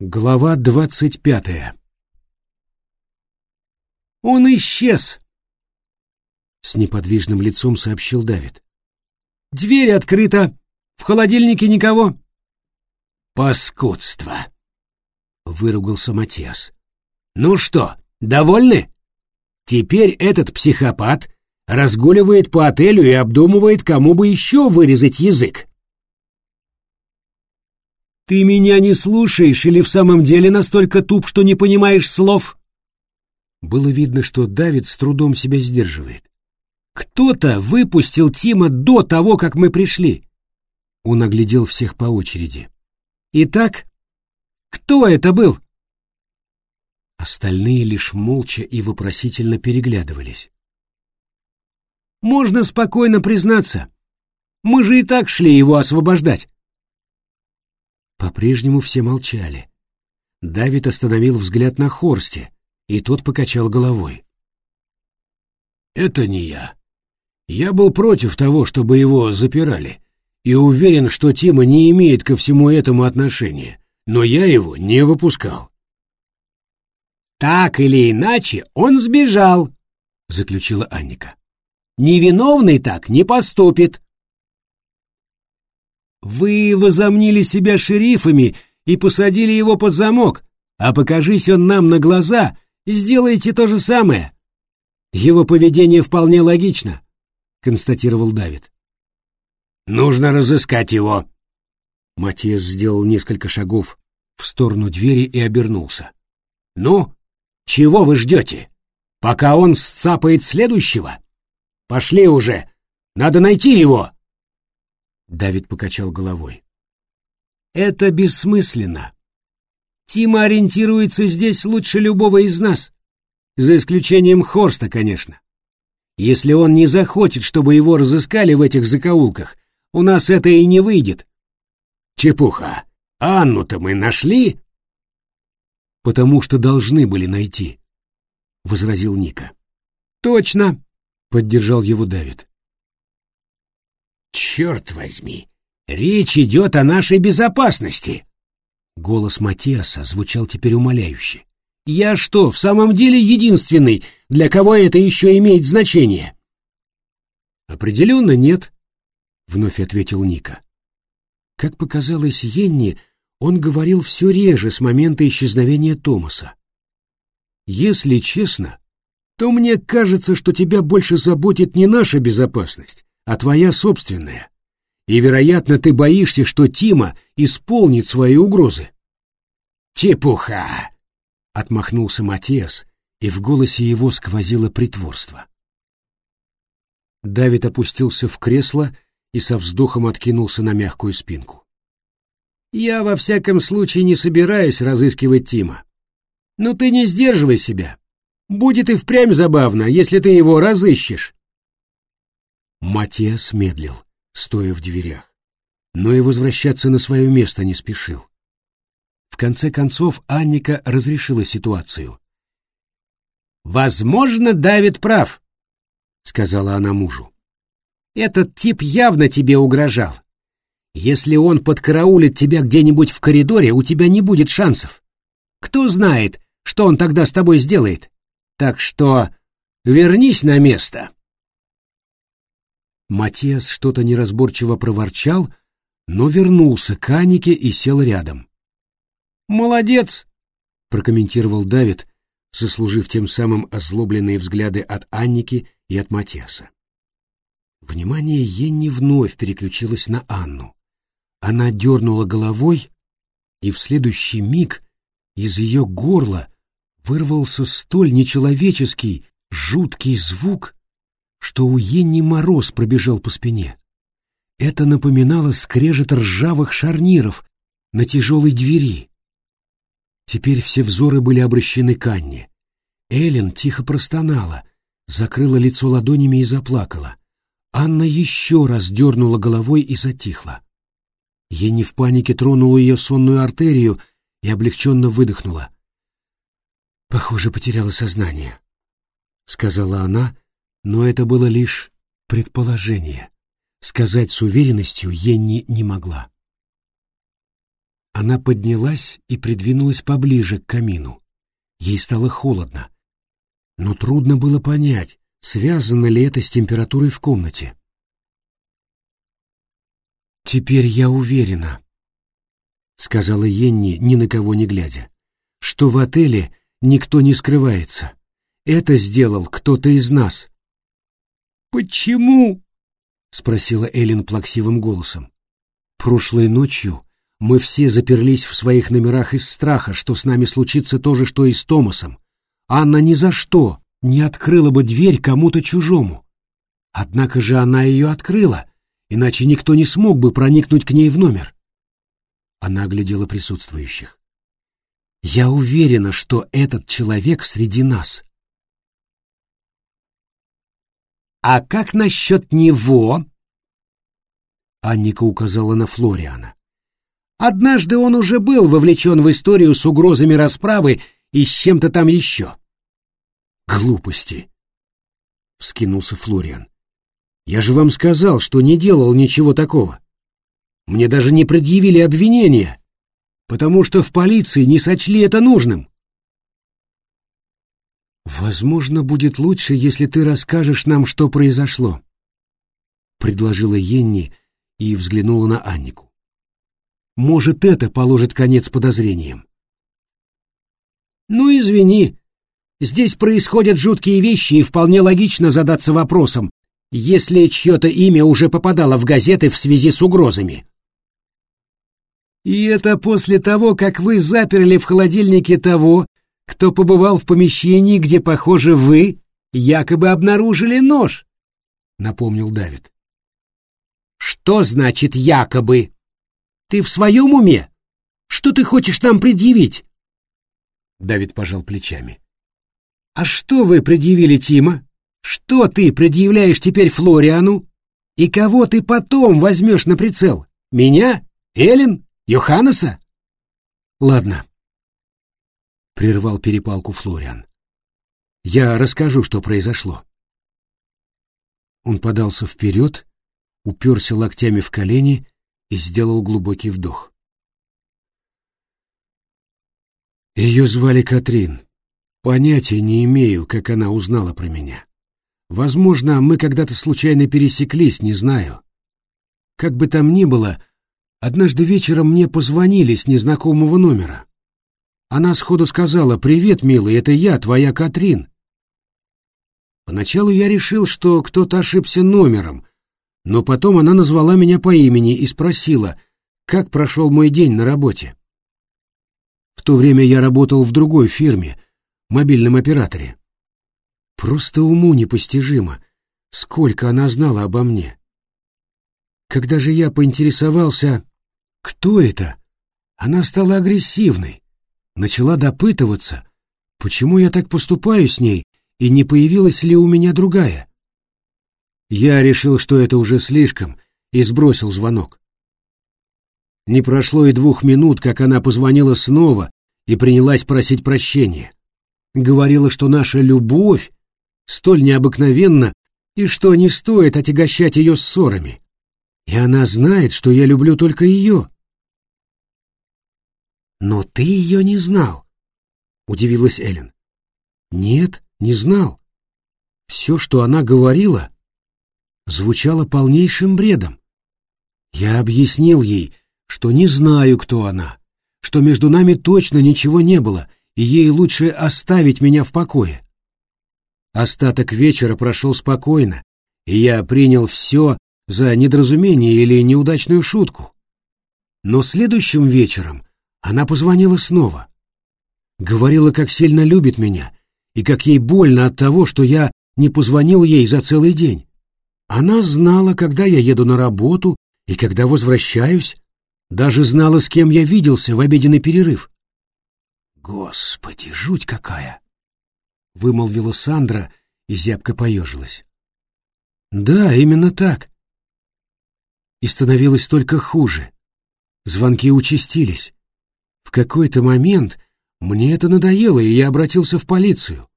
Глава двадцать пятая «Он исчез!» — с неподвижным лицом сообщил Давид. «Дверь открыта. В холодильнике никого». «Паскудство!» — выругался Матиас. «Ну что, довольны? Теперь этот психопат разгуливает по отелю и обдумывает, кому бы еще вырезать язык. «Ты меня не слушаешь или в самом деле настолько туп, что не понимаешь слов?» Было видно, что Давид с трудом себя сдерживает. «Кто-то выпустил Тима до того, как мы пришли». Он оглядел всех по очереди. «Итак, кто это был?» Остальные лишь молча и вопросительно переглядывались. «Можно спокойно признаться. Мы же и так шли его освобождать. По-прежнему все молчали. Давид остановил взгляд на Хорсте, и тот покачал головой. «Это не я. Я был против того, чтобы его запирали, и уверен, что Тима не имеет ко всему этому отношения, но я его не выпускал». «Так или иначе, он сбежал», — заключила Анника. «Невиновный так не поступит». Вы возомнили себя шерифами и посадили его под замок, а покажись он нам на глаза, сделайте то же самое. Его поведение вполне логично, констатировал Давид. Нужно разыскать его. Матиас сделал несколько шагов в сторону двери и обернулся. Ну, чего вы ждете? Пока он сцапает следующего? Пошли уже, надо найти его. Давид покачал головой. Это бессмысленно. Тима ориентируется здесь лучше любого из нас. За исключением Хорста, конечно. Если он не захочет, чтобы его разыскали в этих закоулках, у нас это и не выйдет. Чепуха. Анну-то мы нашли? Потому что должны были найти, — возразил Ника. Точно, — поддержал его Давид. «Черт возьми! Речь идет о нашей безопасности!» Голос Матиаса звучал теперь умоляюще. «Я что, в самом деле единственный, для кого это еще имеет значение?» «Определенно нет», — вновь ответил Ника. Как показалось Йенни, он говорил все реже с момента исчезновения Томаса. «Если честно, то мне кажется, что тебя больше заботит не наша безопасность, а твоя собственная. И, вероятно, ты боишься, что Тима исполнит свои угрозы. Чепуха! Отмахнулся Матиас, и в голосе его сквозило притворство. Давид опустился в кресло и со вздохом откинулся на мягкую спинку. «Я во всяком случае не собираюсь разыскивать Тима. Но ты не сдерживай себя. Будет и впрямь забавно, если ты его разыщешь. Матиас медлил, стоя в дверях, но и возвращаться на свое место не спешил. В конце концов Анника разрешила ситуацию. «Возможно, Давид прав», — сказала она мужу. «Этот тип явно тебе угрожал. Если он подкараулит тебя где-нибудь в коридоре, у тебя не будет шансов. Кто знает, что он тогда с тобой сделает. Так что вернись на место». Матиас что-то неразборчиво проворчал, но вернулся к Анике и сел рядом. «Молодец!» — прокомментировал Давид, заслужив тем самым озлобленные взгляды от Анники и от Матиаса. Внимание Енни вновь переключилось на Анну. Она дернула головой, и в следующий миг из ее горла вырвался столь нечеловеческий, жуткий звук, что у Енни мороз пробежал по спине. Это напоминало скрежет ржавых шарниров на тяжелой двери. Теперь все взоры были обращены к Анне. Эллен тихо простонала, закрыла лицо ладонями и заплакала. Анна еще раз дернула головой и затихла. Енни в панике тронула ее сонную артерию и облегченно выдохнула. «Похоже, потеряла сознание», — сказала она, — но это было лишь предположение. Сказать с уверенностью Енни не могла. Она поднялась и придвинулась поближе к камину. Ей стало холодно. Но трудно было понять, связано ли это с температурой в комнате. «Теперь я уверена», — сказала Йенни, ни на кого не глядя, — «что в отеле никто не скрывается. Это сделал кто-то из нас». «Почему?» — спросила Эллен плаксивым голосом. «Прошлой ночью мы все заперлись в своих номерах из страха, что с нами случится то же, что и с Томасом. Анна ни за что не открыла бы дверь кому-то чужому. Однако же она ее открыла, иначе никто не смог бы проникнуть к ней в номер. Она оглядела присутствующих. «Я уверена, что этот человек среди нас». «А как насчет него?» Анника указала на Флориана. «Однажды он уже был вовлечен в историю с угрозами расправы и с чем-то там еще». «Глупости!» — вскинулся Флориан. «Я же вам сказал, что не делал ничего такого. Мне даже не предъявили обвинения, потому что в полиции не сочли это нужным». «Возможно, будет лучше, если ты расскажешь нам, что произошло», — предложила Йенни и взглянула на Аннику. «Может, это положит конец подозрениям». «Ну, извини, здесь происходят жуткие вещи, и вполне логично задаться вопросом, если чье-то имя уже попадало в газеты в связи с угрозами». «И это после того, как вы заперли в холодильнике того, кто побывал в помещении, где, похоже, вы якобы обнаружили нож», — напомнил Давид. «Что значит «якобы»? Ты в своем уме? Что ты хочешь там предъявить?» Давид пожал плечами. «А что вы предъявили Тима? Что ты предъявляешь теперь Флориану? И кого ты потом возьмешь на прицел? Меня? Эллен? Йоханнеса?» «Ладно», — прервал перепалку Флориан. «Я расскажу, что произошло». Он подался вперед, уперся локтями в колени и сделал глубокий вдох. Ее звали Катрин. Понятия не имею, как она узнала про меня. Возможно, мы когда-то случайно пересеклись, не знаю. Как бы там ни было, однажды вечером мне позвонили с незнакомого номера. Она сходу сказала «Привет, милый, это я, твоя Катрин». Поначалу я решил, что кто-то ошибся номером, но потом она назвала меня по имени и спросила, как прошел мой день на работе. В то время я работал в другой фирме, мобильном операторе. Просто уму непостижимо, сколько она знала обо мне. Когда же я поинтересовался, кто это, она стала агрессивной, начала допытываться, почему я так поступаю с ней и не появилась ли у меня другая. Я решил, что это уже слишком, и сбросил звонок. Не прошло и двух минут, как она позвонила снова и принялась просить прощения. Говорила, что наша любовь столь необыкновенна и что не стоит отягощать ее ссорами. И она знает, что я люблю только ее. «Но ты ее не знал», — удивилась Эллен. «Нет, не знал. Все, что она говорила, звучало полнейшим бредом. Я объяснил ей, что не знаю, кто она, что между нами точно ничего не было, и ей лучше оставить меня в покое. Остаток вечера прошел спокойно, и я принял все за недоразумение или неудачную шутку. Но следующим вечером она позвонила снова. Говорила, как сильно любит меня, и как ей больно от того, что я не позвонил ей за целый день. Она знала, когда я еду на работу и когда возвращаюсь, даже знала, с кем я виделся в обеденный перерыв. «Господи, жуть какая!» — вымолвила Сандра и зябко поежилась. «Да, именно так. И становилось только хуже. Звонки участились. В какой-то момент мне это надоело, и я обратился в полицию.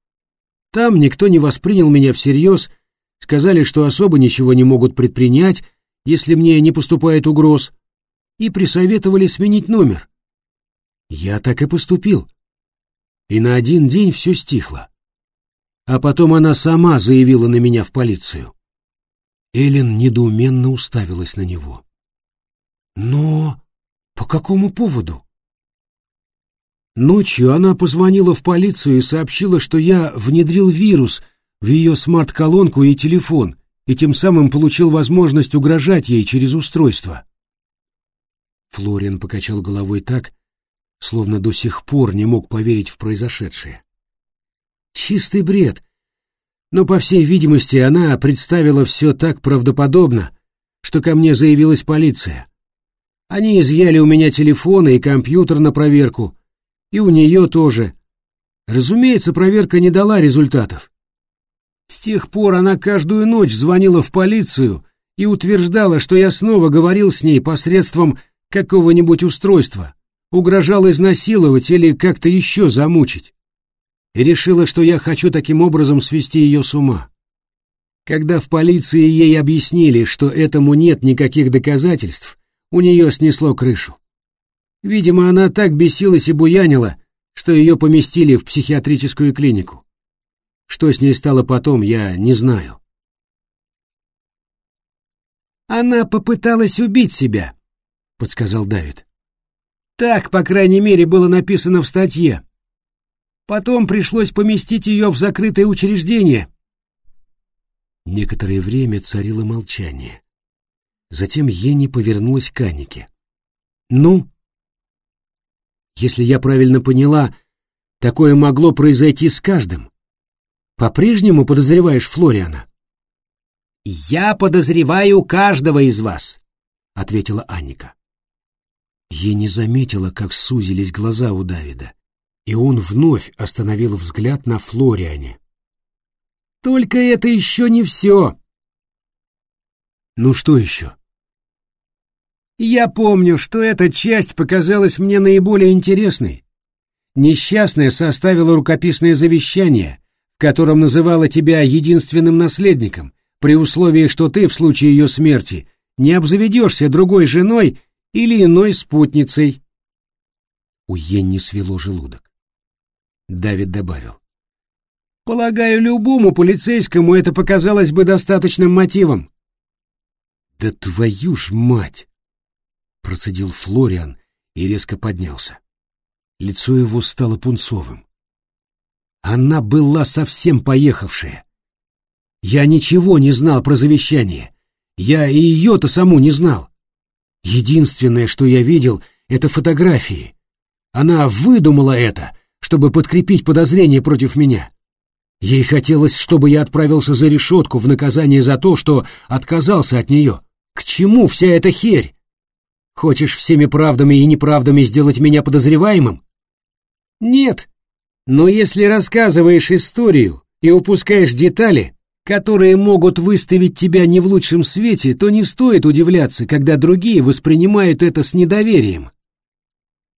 Там никто не воспринял меня всерьез сказали, что особо ничего не могут предпринять, если мне не поступает угроз, и присоветовали сменить номер, Я так и поступил. И на один день все стихло. А потом она сама заявила на меня в полицию. Эллен недоуменно уставилась на него. Но по какому поводу? Ночью она позвонила в полицию и сообщила, что я внедрил вирус в ее смарт-колонку и телефон, и тем самым получил возможность угрожать ей через устройство. Флориан покачал головой так, словно до сих пор не мог поверить в произошедшее. Чистый бред. Но, по всей видимости, она представила все так правдоподобно, что ко мне заявилась полиция. Они изъяли у меня телефоны и компьютер на проверку, и у нее тоже. Разумеется, проверка не дала результатов. С тех пор она каждую ночь звонила в полицию и утверждала, что я снова говорил с ней посредством какого-нибудь устройства, угрожал изнасиловать или как-то еще замучить. И решила, что я хочу таким образом свести ее с ума. Когда в полиции ей объяснили, что этому нет никаких доказательств, у нее снесло крышу. Видимо, она так бесилась и буянила, что ее поместили в психиатрическую клинику. Что с ней стало потом, я не знаю. «Она попыталась убить себя», — подсказал Давид. «Так, по крайней мере, было написано в статье. Потом пришлось поместить ее в закрытое учреждение». Некоторое время царило молчание. Затем Ени повернулась к Анике. «Ну?» Если я правильно поняла, такое могло произойти с каждым. По-прежнему подозреваешь Флориана? «Я подозреваю каждого из вас», — ответила Анника. Я не заметила, как сузились глаза у Давида, и он вновь остановил взгляд на Флориане. «Только это еще не все». «Ну что еще?» Я помню, что эта часть показалась мне наиболее интересной. Несчастная составила рукописное завещание, в котором называла тебя единственным наследником, при условии, что ты в случае ее смерти не обзаведешься другой женой или иной спутницей. У Йенни свело желудок. Давид добавил. Полагаю, любому полицейскому это показалось бы достаточным мотивом. Да твою ж мать! Процедил Флориан и резко поднялся. Лицо его стало пунцовым. Она была совсем поехавшая. Я ничего не знал про завещание. Я и ее-то саму не знал. Единственное, что я видел, это фотографии. Она выдумала это, чтобы подкрепить подозрения против меня. Ей хотелось, чтобы я отправился за решетку в наказание за то, что отказался от нее. К чему вся эта херь? Хочешь всеми правдами и неправдами сделать меня подозреваемым? Нет. Но если рассказываешь историю и упускаешь детали, которые могут выставить тебя не в лучшем свете, то не стоит удивляться, когда другие воспринимают это с недоверием.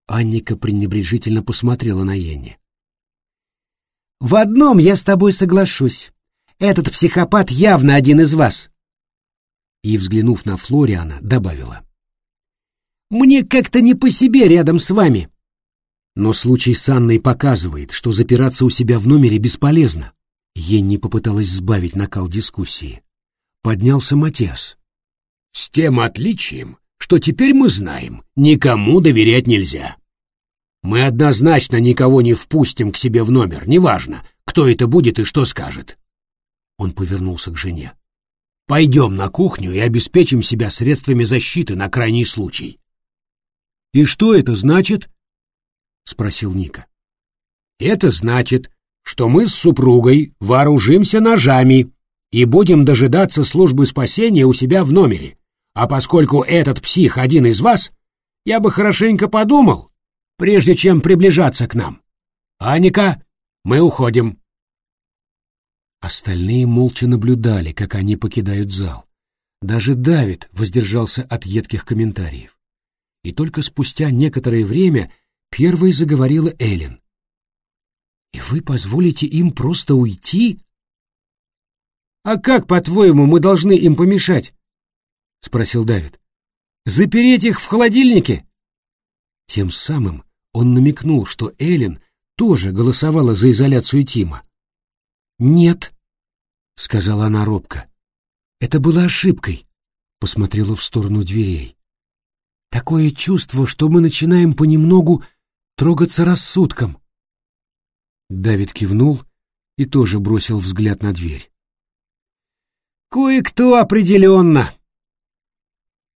Анника пренебрежительно посмотрела на Йенни. «В одном я с тобой соглашусь. Этот психопат явно один из вас». И, взглянув на Флориана, добавила. Мне как-то не по себе рядом с вами. Но случай с Анной показывает, что запираться у себя в номере бесполезно. Енни попыталась сбавить накал дискуссии. Поднялся Матиас. С тем отличием, что теперь мы знаем, никому доверять нельзя. Мы однозначно никого не впустим к себе в номер, неважно, кто это будет и что скажет. Он повернулся к жене. Пойдем на кухню и обеспечим себя средствами защиты на крайний случай. «И что это значит?» — спросил Ника. «Это значит, что мы с супругой вооружимся ножами и будем дожидаться службы спасения у себя в номере. А поскольку этот псих один из вас, я бы хорошенько подумал, прежде чем приближаться к нам. Аника, мы уходим». Остальные молча наблюдали, как они покидают зал. Даже Давид воздержался от едких комментариев и только спустя некоторое время первой заговорила Эллен. «И вы позволите им просто уйти?» «А как, по-твоему, мы должны им помешать?» — спросил Давид. «Запереть их в холодильнике?» Тем самым Он намекнул, что Эллен тоже голосовала за изоляцию Тима. «Нет», — сказала она робко. «Это было ошибкой», — посмотрела в сторону дверей. «Такое чувство, что мы начинаем понемногу трогаться рассудком». Давид кивнул и тоже бросил взгляд на дверь. «Кое-кто определенно»,